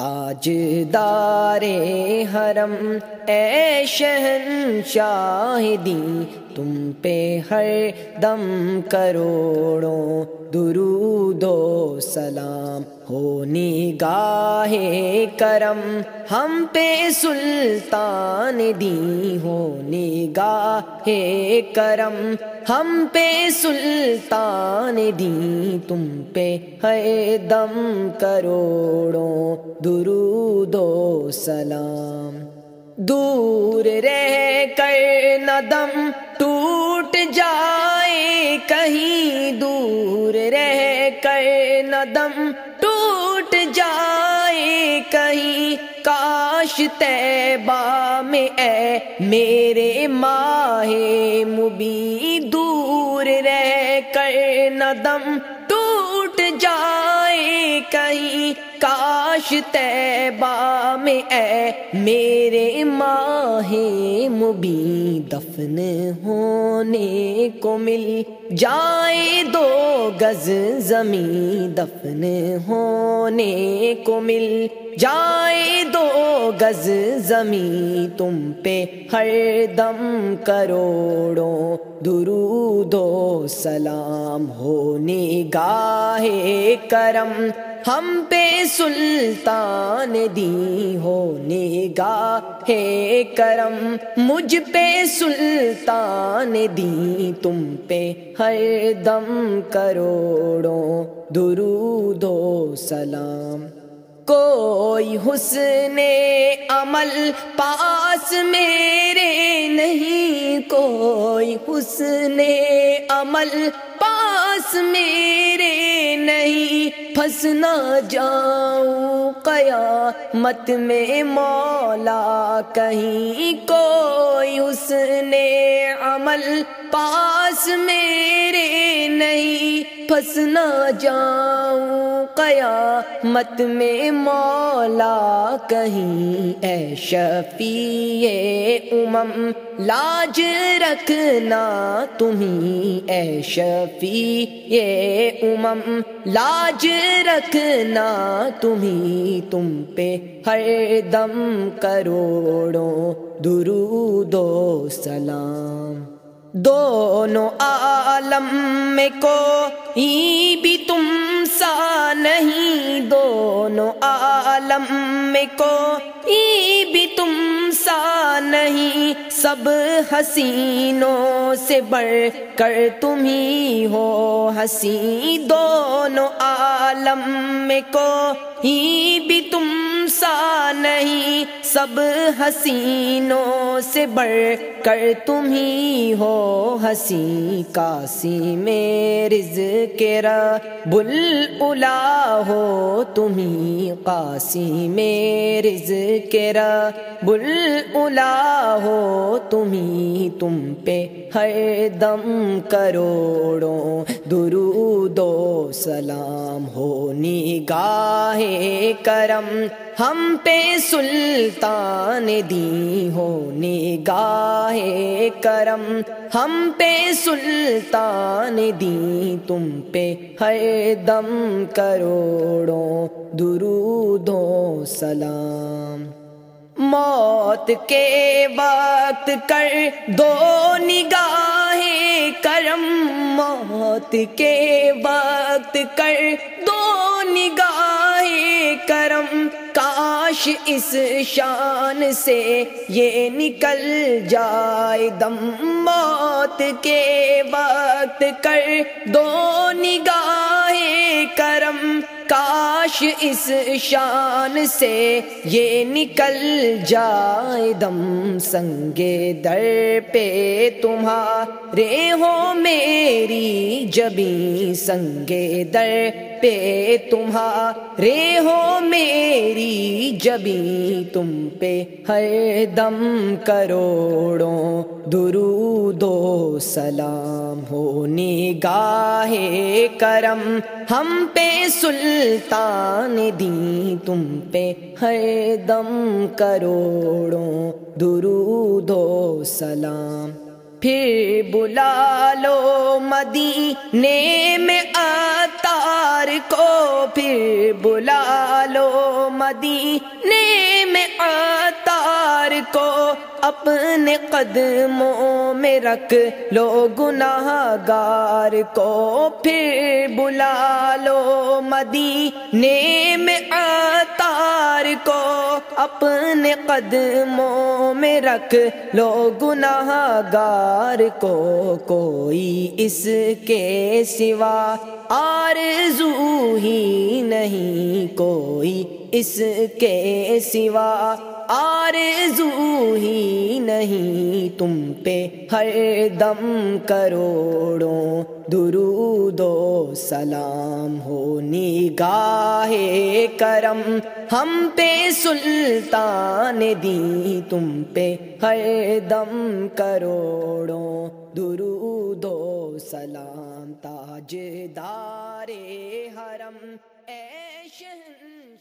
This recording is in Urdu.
تاج دار حرم اے شہن شاہدی تم پہ ہر دم کروڑوں درود و سلام ہو نگاہ کرم ہم پہ سلطان دی ہو نگاہ کرم ہم پہ سلطان دی تم پہ ہے دم کروڑوں درود و سلام دور رہ کر ندم ٹوٹ جائے، کہیں دور رہ کر ندم ٹوٹ جائے، کہیں کاش تیبہ میں اے میرے ماہ مبی دور رہ کر ندم ٹوٹ جائے، کہیں کاش تیبہ میں اے میرے ماہ مبی دفن ہونے کو مل جائے دو گز زمین دفن ہونے کو مل جائے دو گز زمین تم پہ ہر دم کروڑوں درود و سلام ہونے گاہے کرم ہم پہ سلطان دی ہو نگاہ ہے کرم، مجھ پہ سلطان دی، تم پہ ہر دم کروڑوں درود و سلام۔ کوئی حسن عمل پاس میرے نہیں، کوئی حسن عمل پاس میرے نہیں۔ پھنس نہ جاؤں قیامت میں مولا، کہیں کوئی حسن عمل پاس میرے نہیں پھنس نہ جاؤں۔ قیامت میں مولا کہیں اے شفیع امم، لاج رکھنا تمہیں اے شفیع امم، لاج رکھنا تمہیں تم پہ ہر دم کروڑوں درود و سلام۔ دونوں عالم میں کوئی بھی تم سا نہیں، دونوں عالم میں کوئی بھی تم سا نہیں۔ سب حسینوں سے بڑھ کر تم ہی ہو ہنسی دونوں عالم میں کوئی بھی تم سا نہیں۔ سب حسینوں سے بڑھ کر تم ہی ہو ہنسی کاسی میں رز کے بل الا ہو تمہیں قاسی میں رز کے بل الا ہو تمہیں تم پہ ہر دم کروڑوں درود و سلام ہو نگاہ کرم ہم پہ سلطان دی ہو نگاہ کرم، ہم پہ سلطان دی، تم پہ ہر دم کروڑوں درود و سلام۔ موت کے وقت کر دو نگاہ کرم۔ موت کے وقت کر دو نگاہ کرم۔ کاش اس شان سے یہ نکل جائے دم موت کے وقت کر دو نگاہ کرم کاش اس شان سے یہ نکل جائے دم سنگے در پہ تمہارے ہو میری جبی سنگے در پہ تمہارے ہو میری جبی، تم پہ ہر دم کروڑوں درود و سلام ہو، نگاہ کرم ہم پہ سلطان دی، تم پہ ہر دم کروڑوں درود و سلام۔ پھر بلا لو مدینے میں اتار کو پھر بلا لو مدینے میں اتار کو اپنے قدموں میں رکھ لو گناہ گار کو پھر بلا لو مدینے میں اتار کو اپنے قدموں میں رکھ لو گناہ گار کو کوئی اس کے سوا آرزو ہی نہیں کوئی اس کے سوا آرزو ہی نہیں تم پہ ہر دم کروڑوں درود و سلام ہو نگاہ کرم ہم پہ سلطان دی تم پہ ہر دم کروڑوں درود و سلام تاج دار حرم اے شہن